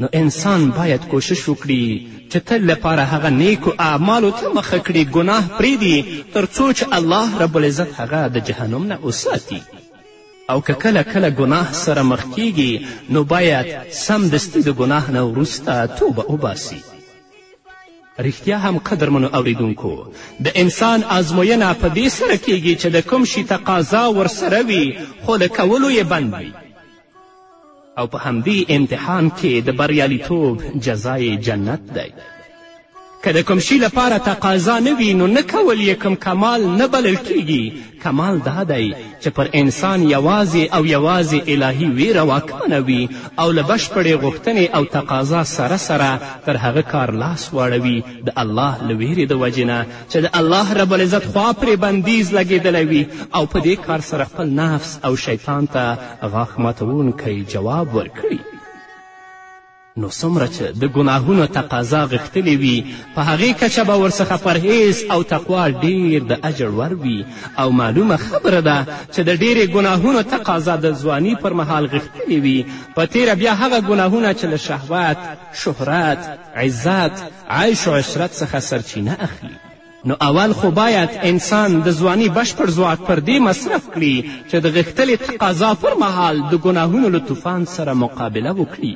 نو انسان باید کوشش وکړي چې تل لپاره هغه نیکو اعمالو ته مخه کړي ګناه پرېږدي تر څو چې الله رب العزت هغه د جهنم نه وساتي او که کله کله ګناه سره مخ کیږي نو باید سمدستي د ګناه نه وروسته توبه وباسي رښتیا هم قدرمنو اوریدونکو د انسان آزموینه په دې سره کیږي چې د کوم شي تقاضا ورسره وي خو د کولو یې بند وي او په همدې امتحان کې د بریالیتوب جزا جنت دی که د کوم شي لپاره تقاضا نه وي نو نه کول یې کوم کمال نه بلل کیږي کمال دا دی چې پر انسان یوازې او یوازې الهي ویره واکمنه وي او له بشپړې غوښتنې او تقاضا سره سره تر هغه کار لاس واړوي د الله له ویرې د وجې نه چې د الله رب العزت خوا پرې بندیز لګېدلی وي او په دې کار سره خپل نفس او شیطان ته غاښ ماتوونکی جواب ورکړي نو څومره چې د ګناهونو تقاضا غښتلې وي په هغې کچه به ورڅخه پرهیز او تقوا ډیر د اجر ور وي او معلومه خبره ده چې د ډیرې ګناهونو تقاضا د ځواني پر مهال غښتلې وي په تیره بیا هغه ګناهونه چې له شهوت شهرت عزت، عیش و عشرت څخه سرچینه اخلي. نو اول خو باید انسان د ځواني بشپړ ځواک پر دې مصرف کړي چې د غښتلې تقاضا پر مهال د ګناهونو له طوفان سره مقابله وکړي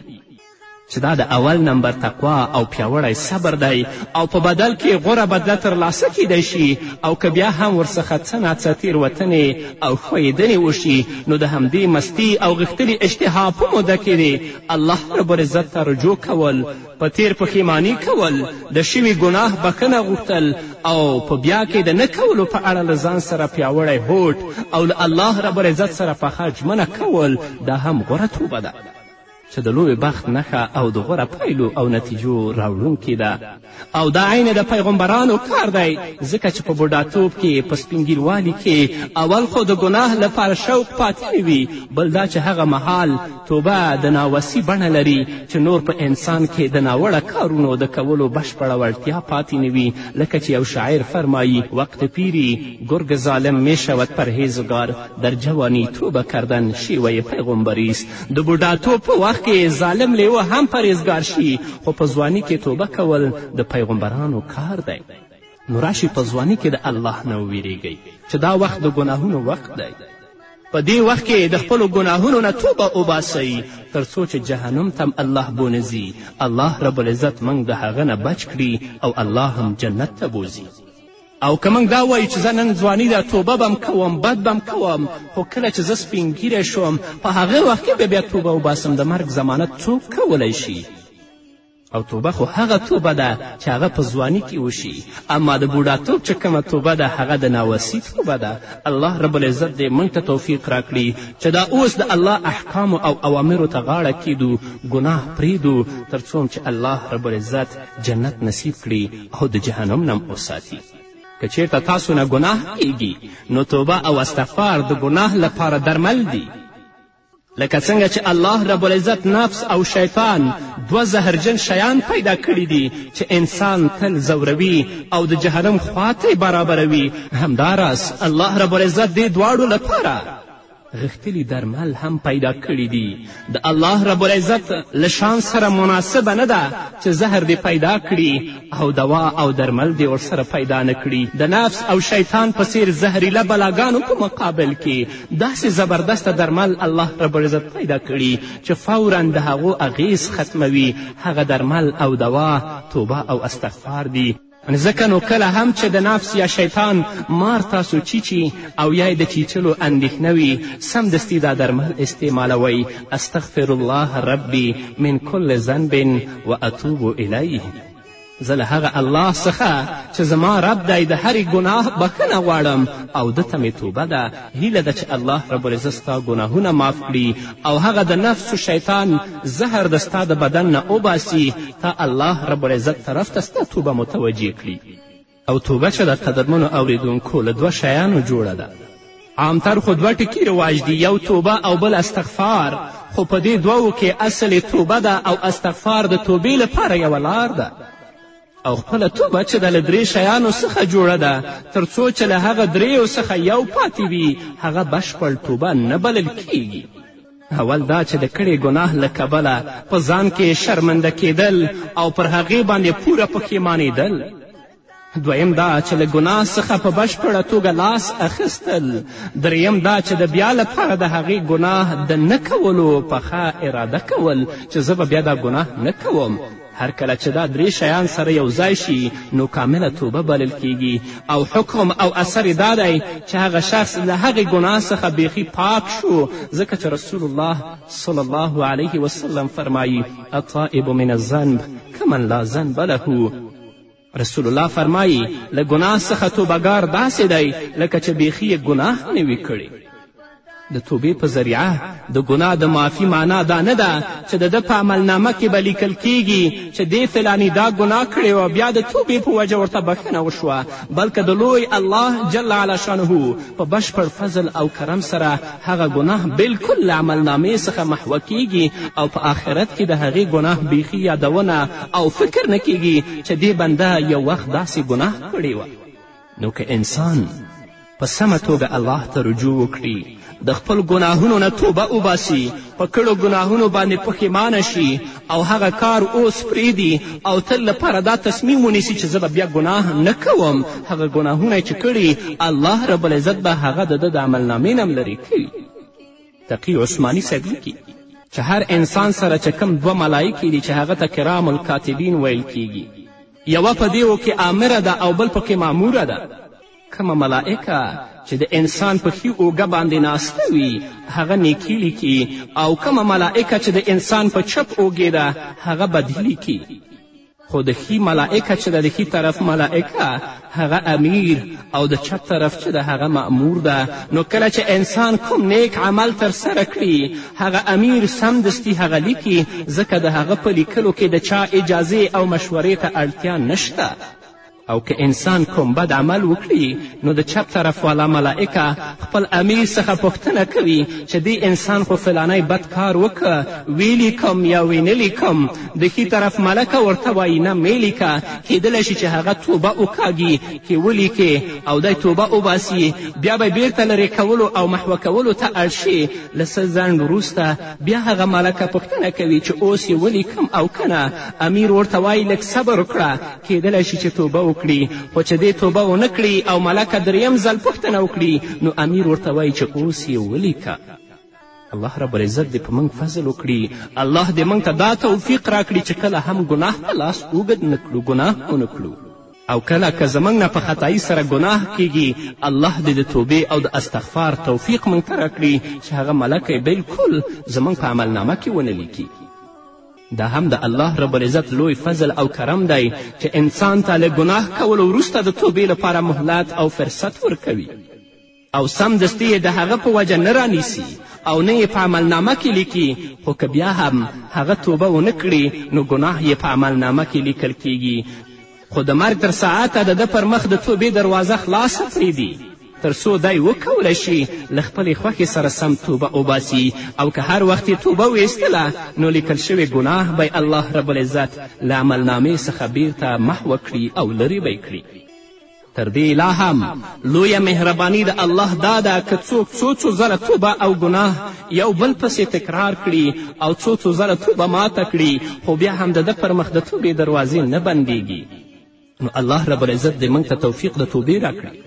چې دا د اول نمبر تقوا او پیاوړی صبر دی او په بدل کې غوره بدله ترلاسه کیدی شي او که بیا هم ورڅخه څه ناڅه تیروتنې او ښویېدنې وشي نو د همدې مستي او غښتلي اشتها په موده کې دی الله رب العزت ته رجوع کول په تیر پښیمانی کول د شوي ګناه بخښنه غوښتل او په بیا کې د نه کولو په اړه له ځان سره پیاوړی هوډ او له الله رب العزت سره پخه ژمنه کول دا هم غوره توبه ده چې د لوی بخت نښه او د غوره پایلو او نتیجو راوړونکې ده او دا عین د پیغمبرانو کار دی ځکه چې په بوډاتوب کې په سپینګیروالي کې اول خو د ګناه لپاره شوق پاتې نه وي بل دا چې هغه مهال توبه د ناوسي بڼه لري چې نور په انسان کې د ناوړه کارونو د کولو بشپړه وړتیا پاتې نه وي لکه چې یو شاعر فرمایی وقت پیری گرگ ظالم میشود پرهیزګار در جوانی توبه کردن شیوه پیغمبری است د بوډاتوب په وخت کې ظالم لیوه هم پرهیزګار شي خو په ځواني کې توبه کول د پیغمبرانو کار دی نو راشئ په ځواني کې د الله نه وویریږئ چې دا وخت د ګناهونو وخت دی په دې وخت کې د خپلو ګناهونو نه توبه وباسئ تر څو چې جهنم تم الله بونځي الله رب العزت موږ د هغه نه بچ کړي او الله هم جنت ته بوځي او که موږ دا وایو چې زه نن ځواني ده توبه به کوم بد به کوم خو کله چې زه سپینږیری شوم په هغه وخت کې به بیا توبه وباسم د مرګ ضمانت څوک کولی شي او توبه خو هغه توبه ده چې هغه په ځواني کې وشي اما د بوډاتوب چې کومه توبه ده هغه د ناوسي توبه ده الله رب العزت دې موږ ته توفیق راکړي چې دا اوس د الله احکامو او اوامرو ته غاړه کیدو ګناه پریږدو تر څو چې الله رب العزت جنت نصیب کړي او د جهنم نه هم وساتي که چیرته تاسو نه ګناه کیږي نو توبه او استغفار د ګناه لپاره درمل دي لکه څنګه چې الله رب العزت نفس او شیطان دوه زهرجن شیان پیدا کړي دي چې انسان تل ځوروي او د جهنم خواته برابروي همداراز الله رب العزت دې دواړو لپاره غښتلي درمل هم پیدا کړي دي د الله رب العزت له شان سره مناسبه نه ده چې زهر دې پیدا کړي او دوا او درمل دې ورسره پیدا نه کړي د نفس او شیطان په څیر زهریله بلاګانو په مقابل کې داسې زبردسته درمل الله رب العزت پیدا کړي چې فورا د هغو اغیز ختموي هغه درمل او دوا توبه او استغفار دي ځکه نو کله هم چې د نفس یا شیطان مار تاسو چیچي او یا د چیچلو اندېښنه وي سمدستي دا درمل استعمالوئ استغفر الله ربي من کل ذنب و اتوب الیه زه له هغه الله څخه چې زما رب دی د هرې ګناه بخښنه غواړم او ده ته مې توبه ده هیله ده چې الله رب العزت ستا ګناهونه معاف کړي او هغه د نفس و شیطان زهر د ستا د بدن نه وباسي تا الله رب العزت طرف ته ستا توبه متوجه کړي او توبه چې د قدرمنو اوریدونکو له دوه شیانو جوړه ده عامتر خو دوه ټکي رواج دي یو توبه او بل استغفار خو په دې دوو کې اصل توبه ده او استغفار د توبې لپاره یوه لار ده او خپله توبه چې د له درې شیانو څخه جوړه ده تر څو چې له هغه دریو څخه یو پاتې وي هغه بشپړ توبه نه بلل کیږي اول دا چې د کړې ګناه له کبله په ځان کې شرمنده کیدل او پر هغې باندې پوره پښیمانیدل دویم دا چې له ګناه څخه په بشپړه توګه لاس اخیستل دریم دا چې د بیا لپاره د هغې ګناه د نه کولو پخه اراده کول چې زه به بیا دا ګناه نه کوم هر کله چې دا درې شیان سره یو ځای شي نو کامله توبه بلل کیږي او حکم او اثر دا دی چې هغه شخص له هغې ګناه څخه بیخي پاک شو ځکه چې رسول الله صلی الله علیه وسلم فرمایی الطائب من الذنب کمن لا ذنب له رسول الله فرمایي له ګناه څخه توبهګار داسې دی لکه چې بیخي یې ګناه هم نه وي کړې د توبې په ذریعه د ګناه د معافي معنا دا نه ده چې د ده په عملنامه کې به لیکل کیږي چې دې فلاني دا ګناه کړې وه بیا د توبې په وجه ورته بښنه وشوه بلکې د لوی الله جل علا شانه په بشپړ فضل او کرم سره هغه ګناه بلکل له عمل نامې څخه محوه کیږي او په آخرت کې د هغې ګناه بیخي یادونه او فکر نه کیږي چې دې بنده یو وخت داسې ګناه کړې وه نو که انسان په سمه توګه الله ته رجوع وکړي د خپل ګناهونو نه توبه وباسي په کړو ګناهونو باندې پښیمانه شي او هغه کار اوس پرېږدي او تل لپاره دا تصمیم ونیسي چې زه به بیا ګناه نه کوم هغه ګناهونه چې کړي الله رب العزت به هغه د ده د عملنامې نه هم لرې کوي تقي عثماني صاحب لیکي چې هر انسان سره چې کوم دوه ملایکې دي چې هغه ته کرام الکاتبین ویل کیږي یوه په دیو کې آمره ده او بل پکې معموره ده کومه ملائکه چې د انسان په ښي اوږه باندې ناسته وي هغه نیکي لیکي او کومه ملائکه چې د انسان په چپ اوږې ده هغه بدي لیکي خو د ښي ملائکه چې ده د ښي طرف ملائکه هغه امیر او د چپ طرف چې ده هغه مأمور ده نو کله چې انسان کوم نیک عمل ترسره کړي هغه امیر سمدستي هغه لیکي ځکه د هغه په لیکلو کې د چا اجازې او مشورې ته اړتیا نشته او که انسان کوم بد عمل وکړي نو د چپ طرف والا ملائکه خپل امیر څخه پوښتنه کوي چې دې انسان خو فلانی بد کار وکړه ویې لیکم یا ویې نه لیکم د ښي طرف ملکه ورته وایي نه مې لیکه کیدلی شي چې هغه توبه وکاږي کې ولیکې او دی توبه وباسي بیا به بیرته لرې کولو او محوه کولو ته اړ شي له څه ځنډ وروسته بیا هغه ملکه پوښتنه کوي چې اوس یې ولیکم او که نه امیر ورته وایي لږ صبر وکړه کېدلای شي چې توبه وکړي خو چې دې توبه ونه کړي او ملکه دریم ځل پوښتنه وکړي نو امیر ورته وایي چې اوس یې ولیکه الله رب العزت دې په موږ فضل وکړي الله دې موږ ته دا توفیق راکړي چې کله هم ګناه په لاس اوږد نه کړو ګناه ونه کړو او کله که زموږ نه په خطایي سره ګناه کیږي الله دې د توبې او د استغفار توفیق موږ ته راکړي چې هغه ملکه بلکل زموږ په عملنامه کې ونه لیکي دا هم د الله رب العزت لوی فضل او کرم دی چې انسان ته له ګناه کولو وروسته د توبې لپاره مهلت او فرصت ورکوي او سمدستي یې د هغه په وجه نه رانیسي او نه یې په عملنامه کې لیکي خو که بیا هم هغه توبه ونه کړي نو ګناه یې په عملنامه کې لیکل کیږي خو د مرګ تر ساعته د ده پر مخ د توبې دروازه خلاصه پرېږدي تر څو دی وکولی شي له خپلې خوښې سره سم توبه وباسي او که هر وخت یې توبه ویستله نو لیکل شوې ګناه به الله رب العزت له عملنامې څخه بیرته محوه کړي او لرې به کړي تر دې لا هم لویه مهرباني د الله دا ده که څوک څو څو ځله توبه او ګناه یو بل پسې تکرار کړي او څو څو ځله توبه ماته کړي خو بیا هم د ده پر مخ د توبې دروازې نه بندیږي نو الله رب العزت دې موږ ته توفیق د توبې راکړي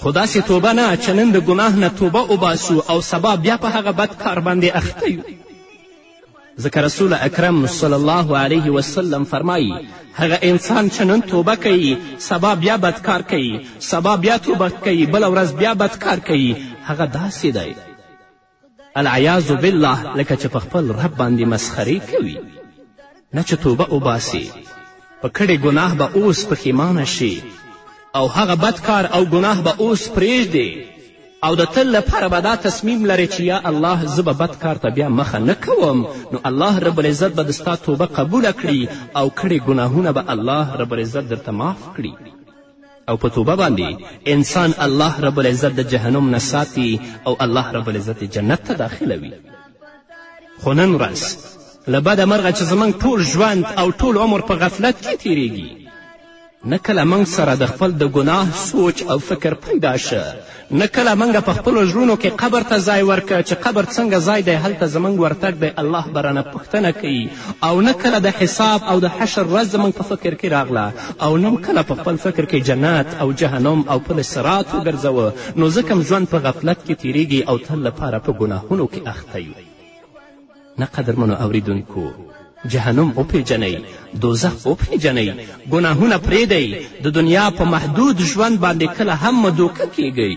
خو داسې توبه نه چې نن د ګناه نه توبه وباسو او سبا بیا په هغه بد کار باندې اخته یو ځکه رسول اکرم صلی الله علیه وسلم فرمایی هغه انسان چې نن توبه کوي سبا بیا بدکار کوي سبا بیا توبه کوي بله ورځ بیا بدکار کوي هغه داسې دی العیاذ بالله لکه چې په خپل رب باندې مسخرې کوي نه چې توبه وباسي په کړې ګناه به اوس پښیمانه شي او هغه بد کار او ګناه به اوس پرېږدې او د تل لپاره به دا تصمیم لرې چې یا الله زه به بد کار ته بیا مخه نه کوم نو الله رب العزت به د ستا توبه قبوله کړي او کړې ګناهونه به الله رب العزت درته معاف کړي او په توبه باندې انسان الله رب العزت د جهنم نه ساتي او الله رب العزت جنت ته داخلوي خو نن ورځ له بده مرغه چې زموږ ټول ژوند او ټول عمر په غفلت کې تیریږي نه کله موږ سره د خپل د ګناه سوچ او فکر پیدا شه نه کله موږ په خپلو زړونو کې قبر ته ځای ورکړه چې قبر څنګه ځای دی هلته زموږ ورتګ دی الله به رانه پوښتنه کوي او نه کله د حساب او د حشر ورځ زموږ په فکر کې راغله او نه کله په خپل فکر کې جنت او جهنم او پل سرات وګرځوه نو ځکه ژوند په غفلت کې تیریږي او تل لپاره په ګناهونو کې اخته یو نه قدرمنو اوریدونکو جهنم وپیژنئ دوزخ وپیژنئ ګناهونه پرېږدئ د دنیا په محدود ژوند باندې کله هم مه دوکه کیږئ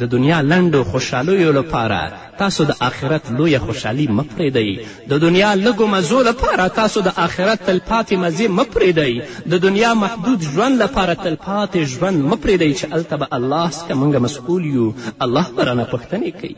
د دنیا لنډو خوشحالیو لپاره تاسو د آخرت لویه خوشحالي مه پرېږدئ د دنیا لږو مزو لپاره تاسو د آخرت تلپاتې مزې مه پرېږدئ د دنیا محدود ژوند لپاره تلپاتې ژوند مه پرېږدئ چې هلته به الله څخه موږ مسؤول یو الله به رانه پوښتنې کوي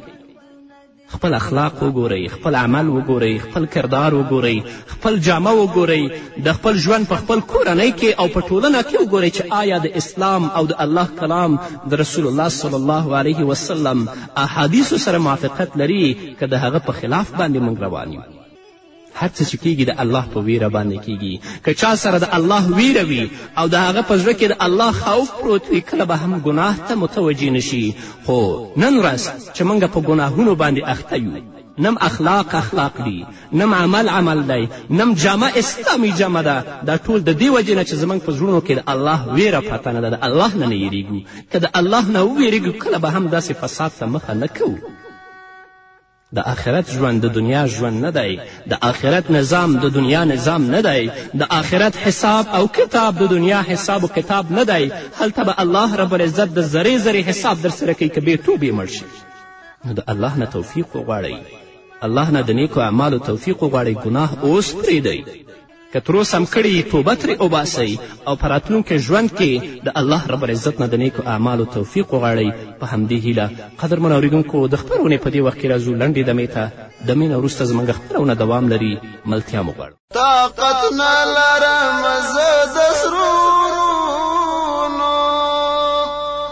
خپل اخلاق وګورئ خپل عمل وګورئ خپل کردار وګورئ خپل جامه وګورئ د خپل ژوند په خپل کورنۍ کې او په ټولنه کې وګورئ چې آیا د اسلام او د الله کلام د رسول الله صلی الله علیه وسلم احادیثو سره موافقت لري که د هغه په خلاف باندې موږ روان یو هر څه چې کیږي د الله په ویره باندې کیږي که چا سره د الله ویره وي او د هغه په زړه کې د الله خوف پروت وي کله به هم ګناه ته متوجه نشي خو نن ورځ چې موږ په ګناهونو باندې اخته یو نم اخلاق اخلاق دی نم عمل عمل دی نم جامه اسلامي جامه ده دا ټول د دې وجې نه چې زموږ په زړونو کې د الله ویره پرته نه ده د الله نه نه یېرېږو که د الله نه وویرېږو کله به هم داسې فساد ته مخه نه کوو د آخرت ژوند د دنیا ژوند نه دی د آخرت نظام د دنیا نظام نه دی د آخرت حساب او کتاب د دنیا حساب و کتاب نه دی هلته به الله رب العزت د ذرې ذرې حساب در سره کوي که بې توبې مړ شي نو د الله نه توفیق وغواړئ الله نه د نیکو اعمالو توفیق وغواړئ ګناه اوس پرېږدئ که ترو سم کړي توبه ترې وباسئ او په راتلونکي ژوند کې د الله رب العزت نه د نیکو اعمالو توفیق وغواړئ په همدې هیله قدرمن اورېدونکو د خپرونې په دې وخت کې راځو لنډې دمې ته دمې نه وروسته زموږ خپرونه دوام لري ملتیا مو غواړو طاقت نه لرم زه د سرو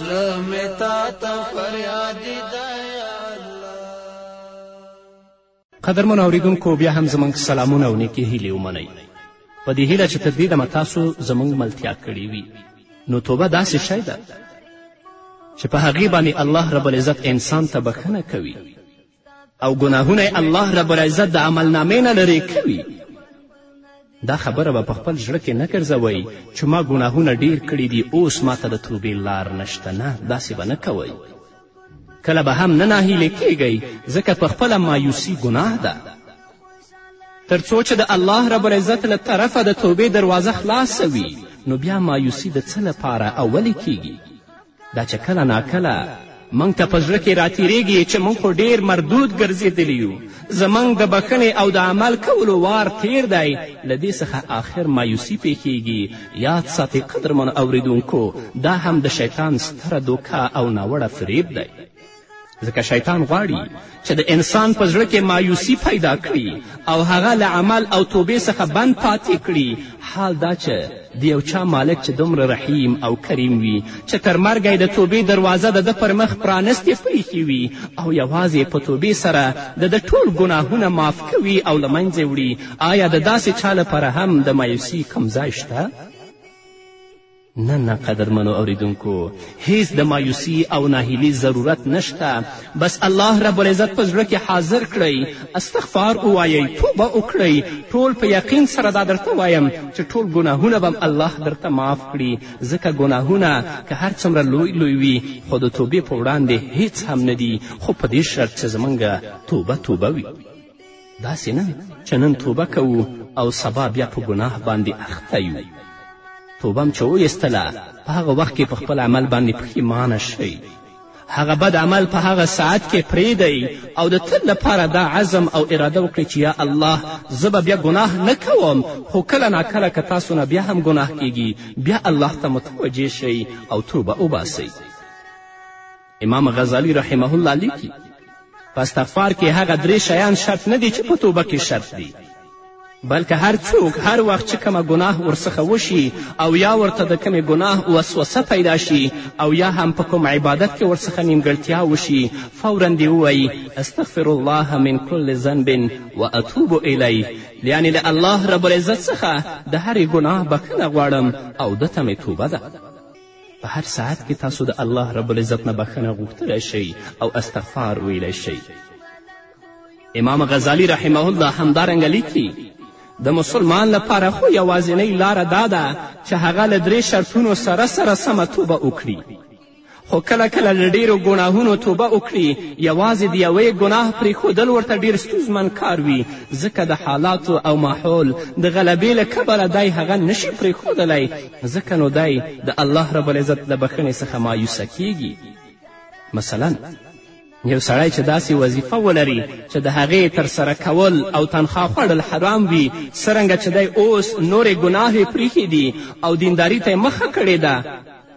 زړه مې تا ته فریاد دی قدرمن اوریدونکو بیا هم زموږ سلامونه او نیکې هیلې ومنئ په دې هیله چې تر دې دمه تاسو زموږ ملتیا کړې وي نو توبه داسې شی ده چې په هغې باندې الله رب العزت انسان ته بښنه کوي او ګناهونه یې الله رب العزت د عملنامې نه لرې کوي دا خبره به په خپل زړه کې نه ګرځوئ چې ما ګناهونه ډیر کړي دي اوس ما ته د توبې لار نشته نه داسې به نه کوئ کله به هم نه ناهیلې کیږئ ځکه په خپله مایوسي ګناه ده تر څو چې د الله رب العزت له طرفه د توبې دروازه خلاصه وي نو بیا مایوسي د څه لپاره او ولې کیږي دا چې کله ناکله موږ ته په زړه کې راتیریږي چې موږ خو ډیر مردود ګرځېدلي یو زموږ د بخښنې او د عمل کولو وار تیر دی له دې څخه آخر مایوسي پیښیږي یاد ساتې قدرمن اوریدونکو دا هم د شیطان ستره دوکه او ناوړه فریب دی ځکه شیطان غواړي چې د انسان په زړه کې مایوسي پیدا کړي او هغه له عمل او توبې څخه بند پاتې کړي حال دا چې د یو چا مالک چې دومره رحیم او کریم وي چې تر مرګه د توبې دروازه د ده پر مخ پرانستې پریښې وي او یوازې په توبې سره د ده ټول ګناهونه معاف کوي او له منځه وړي آیا د داسې چا لپاره هم د مایوسي کوم ځای شته نه نه قدرمنو اوریدونکو هیڅ د مایوسی او ناهیلی ضرورت نشته بس الله رب العزت په زړه کې حاضر کړئ استغفار ووایئ توبه وکړئ ټول په یقین سره دا درته وایم چې ټول ګناهونه به الله درته معاف کړي ځکه ګناهونه که هر څومره لوی لوی وي خو د توبې په وړاندې هیڅ هم نه دي خو په دې شرط چې زموږ توبه توبه وي داسې نه چې نن توبه کوو او سبا بیا په ګناه باندې اخته یو توبه هم چې ویستله په هغه وخت کې په خپل عمل باندې پښیمانه شئ هغه بد عمل په هغه ساعت کې پریږدئ او د تل لپاره دا عزم او اراده وکړئ چې یا الله زه به بیا ګناه نه کوم خو کله ناکله که تاسو نه بیا هم ګناه کیږي بیا الله ته متوجه شئ او توبه وباسئ امام غزالی رحمه الله لیکي په استغفار کې هغه درې شیان شرط نه دی چې په توبه کې شرط دی بلکې هر څوک هر وخت چې کومه ګناه ورڅخه وشي او یا ورته د کومې ګناه وسوسه پیدا شي او یا هم په کوم عبادت کې ورڅخه نیمګړتیا وشي فورا دې ووایي استغفر الله من کل ذنب و اتوب الیه یعنې له الله رب العزت څخه د هرې ګناه بخښنه غواړم او ده ته مې توبه ده په هر ساعت کې تاسو د الله رب العزت نه بخښنه غوښتلی شئ او استغفار ویلی شئ امام غزالی رحمه الله همدارنګه لیکي د مسلمان لپاره خو یوازینۍ لاره دا ده چې هغه له درې شرطونو سره سره سمه توبه وکړي خو کله کله له ډیرو ګناهونو توبه وکړي یوازې د یوې ګناه پرېښودل ورته ډیر ستونزمن کار وي ځکه د حالاتو او ماحول د غلبې له کبله دی هغه نشي پرېښودلی ځکه نو دی د الله رب العزت له بخښنې څخه مایوسه کیږي مثلا یو سړی چې داسې وظیفه ولري چې د هغې ترسره کول او تنخوا خوړل حرام وي څرنګه چې دی اوس نورې ګناهې پریښې دي او دینداري ته یې مخه کړې ده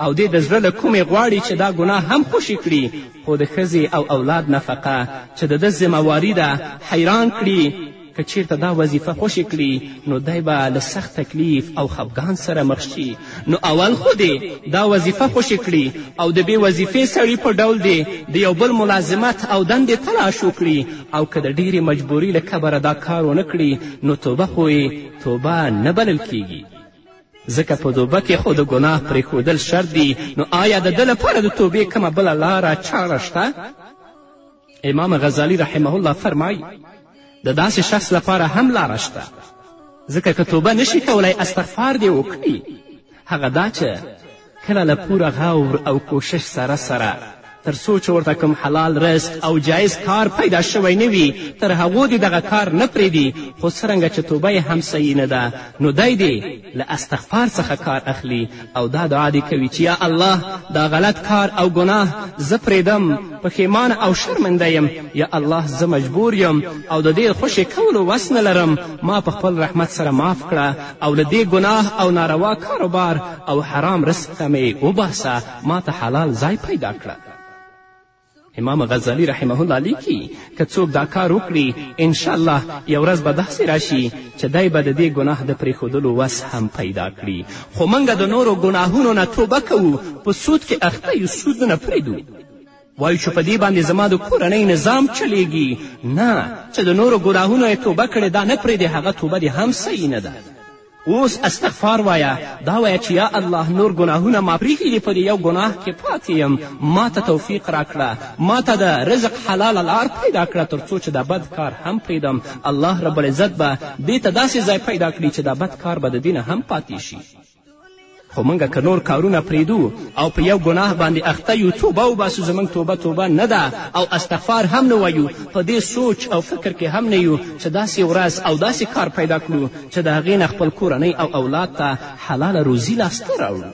او دې د زړه له کومې غواړي چې دا ګناه هم خوشي کړي خو د ښځې او اولاد نفقه چې د ده ذمهواري ده حیران کړي که چېرته دا وظیفه خوشې کړي نو دی به له سخت تکلیف او خفګان سره مخ شي نو اول خو دې دا وظیفه خوشې کړي او د بې وظیفې سړي په ډول دې د یو بل ملازمت او دندې تلاش وکړي او که د ډېرې مجبوري له کبره دا کار ونه کړي نو توبه خو توبه نه بلل کیږي ځکه په دوبه کې خو د ګناه پرېښودل شرط دي نو آیا د ده لپاره د توبې کومه بله لاره چاره شته امام غزالی رحمه الله فرمایي د داسې شخص لپاره هم لاره شته ځکه که توبه نشي کولی استغفار دې وکړي هغه دا چې کله له پوره غور او کوشش سره سره تر څو چې ورته کوم حلال رزق او جایز کار پیدا شوی نه وي تر هغو دې دغه کار نه پرېږدي خو څرنګه چې توبه یې هم صحیح نه ده نو دی دې له استغفار څخه کار اخلي او دا دعا دې کوي چې یا الله دا غلط کار او ګناه زه پرېږدم پښیمانه او شرمنده یم یا الله زه مجبور یم او د دې خوشې کولو وس نه لرم ما په خپل رحمت سره معاف کړه او له دې ګناه او ناروا کاروبار او حرام رزق ته مې وباسه ما ته حلال ځای پیدا کړه امام غزالی رحمه الله لیکي که څوک دا کار وکړي انشاءالله یو ورځ به داسې راشي چې دی به د دې ګناه د پرېښودلو وس هم پیدا کړي خو موږ د نورو ګناهونو نه توبه کوو په سود کې اخته یو سود نه پرېږدو وایو چې په دې باندې زما د کورنۍ نظام چلیږي نه چې د نورو ګناهونو یې توبه کړې دا نه پرېږدې هغه توبه دې هم صحیح نه ده اوس استغفار وایه دا وایه چې یا الله نور ګناهونه ما پرېښي دي په دې یو ګناه کې پاتې یم ما ته توفیق راکړه ما ته د رزق حلاله لار پیدا کړه تر څو چې دا بد کار هم پرېږدم الله رب العزت به دې ته داسې ځای پیدا کړي چې دا بد کار به د دې نه هم پاتې شي خو موږ که نور کارونه پرېږدو او په یو ګناه باندې اخته یو توبه وباسو زموږ توبه توبه نه ده او استغفار هم نه وایو په دې سوچ او فکر کې هم نه یو چې داسې ورځ او داسې کار پیدا کړو چې د هغې نه خپل کورنۍ او اولاد ته حلاله روزي لاسته راوړو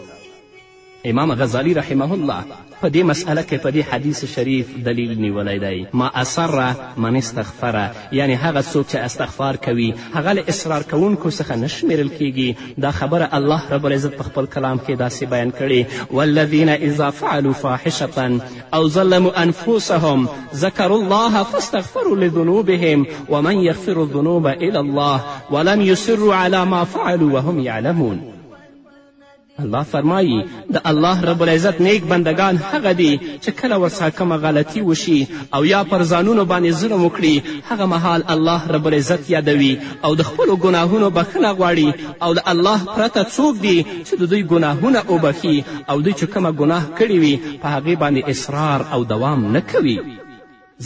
امام غزالی رحمه الله په دې مسئله کې په دې حدیث شریف دلیل نیولی دی ما اسره من استغفره یعنې هغه څوک چې استغفار کوي هغه له اصرار کوونکو څخه نه شمیرل کیږي دا خبره الله رب العزت په خپل کلام کې داسې بیان کړې والذین اذا فعلوا فاحشة او ظلموا انفسهم ذکروا الله فاستغفروا لذنوبهم ومن یغفر الذنوب الا الله ولم یسروا على ما فعلوا وهم یعلمون الله فرمایی د الله رب العزت نیک بندگان هغه دي چې کله ورڅخه کومه غلطي وشي او یا پر ځانونو باندې ظلم وکړي هغه مهال الله رب العزت یادوي او د خپلو ګناهونو بخښنه غواړي او له الله پرته څوک دي چې د دوی ګناهونه وبخي او دوی چې کومه ګناه کړې وي په هغې باندې اصرار او دوام نه کوي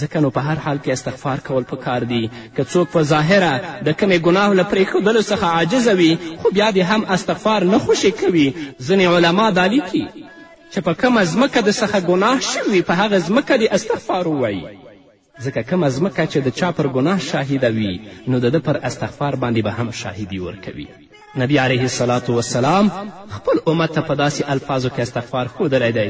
ځکه نو په هر حال کې استغفار کول په کار دي که څوک په ظاهره د کمې ګناه له پرېښودلو څخه عاجز وي خو بیا دې هم استغفار نه خوشې کوي ځینې علما دا لیکي چې په کومه ځمکه د څخه ګناه شوي په هغه ځمکه دې استغفار ووایي ځکه کومه ځمکه چې د چا پر ګناه شاهده وي نو د ده پر استغفار باندې به هم شاهدي ورکوي نبی علیه السلام خپل امت ته په داسې الفاظو کې استغفار ښودلی دی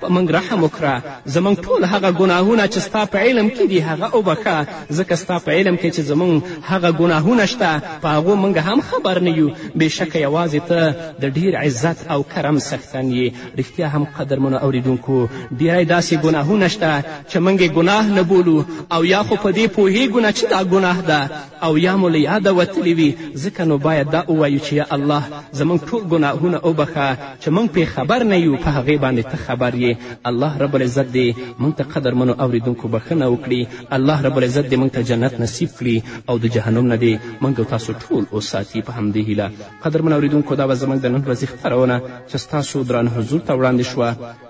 په موږ رحم وکړه زموږ ټول هغه ګناهونه چې ستا په علم کې دي هغه وبخښه ځکه ستا په علم کې چې زموږ هغه ګناهونه شته په هغو موږ هم خبر نه یو بېشکه یوازې ته د ډیر عزت او کرم څښتن یې رښتیا هم قدرمنو اوریدونکو ډیری داسې ګناهونه شته چې موږ یې ګناه نه بولو او یا خو په دې پوهیږو نه چې دا ګناه ده او یا مو له یاده وتلي وي ځکه نو باید دا ووایو چې یا الله زموږ ټول ګناهونه وبخښه چې موږ پرې خبر نه یو په هغې باندې ته خبر یې الله رب العزت دې موږ ته قدرمنو اورېدونکو بښنه وکړي الله رب العزت دې موږ ته جنت نصیب کړي او د جهنم نه دې موږ او تاسو ټول وساتي په همدې هیله قدرمن اورېدونکو دا به زموږ د نن ورځې خپرونه چې ستاسو درانه حضور ته وړاندې شوه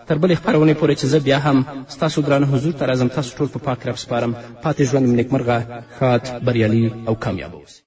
تر بلې خپرونې پورې چې زه بیا هم ستاسو درانه حضور ته راځم تاسو ټول په پاک رب سپارم پاتې ژوند مو نیکمرغه ښاد بریالي او کامیاب اوسئ